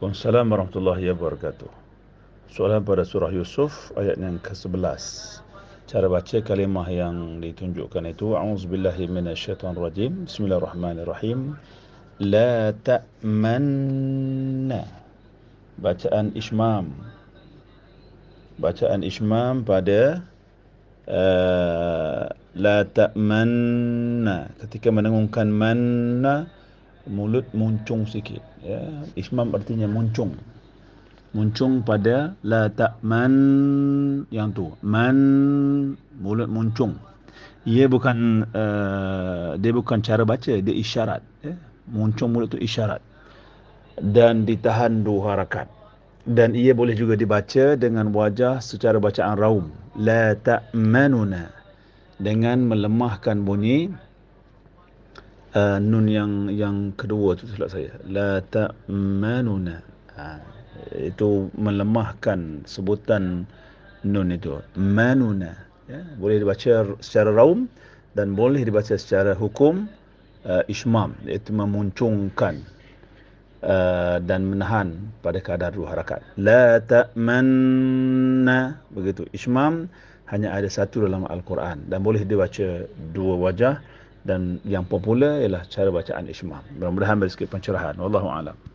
Waalaikumsalam warahmatullahi wabarakatuh. Soalan pada surah Yusuf ayat yang ke-11. Cara baca kalimah yang ditunjukkan itu A'udzubillahi minasyaitonirrajim. Bismillahirrahmanirrahim. La ta'manna. Bacaan ismam. Bacaan ismam pada uh, la ta'manna. Ketika mendengungkan manna mulut muncung sikit ya. Ismam artinya muncung. Muncung pada la ta'man yang tu. Man mulut muncung. Ia bukan uh, dia bukan cara baca dia isyarat ya. Muncung mulut tu isyarat. Dan ditahan dua harakat. Dan ia boleh juga dibaca dengan wajah secara bacaan raum. La ta'manuna dengan melemahkan bunyi uh, nun yang yang kedua tu silap saya. La ta'manuna. Ha, itu melemahkan sebutan nun itu. Manuna ya. Boleh dibaca secara raum dan boleh dibaca secara hukum uh, ismam. Iaitu memuncungkan uh, dan menahan pada kadar dua harakat. La ta'manna. Begitu. Ismam hanya ada satu dalam al-Quran. Dan boleh dibaca dua wajah dan yang popular ialah cara bacaan ismam. Mudah-mudahan beri sikit pencerahan. Wallahu a'lam.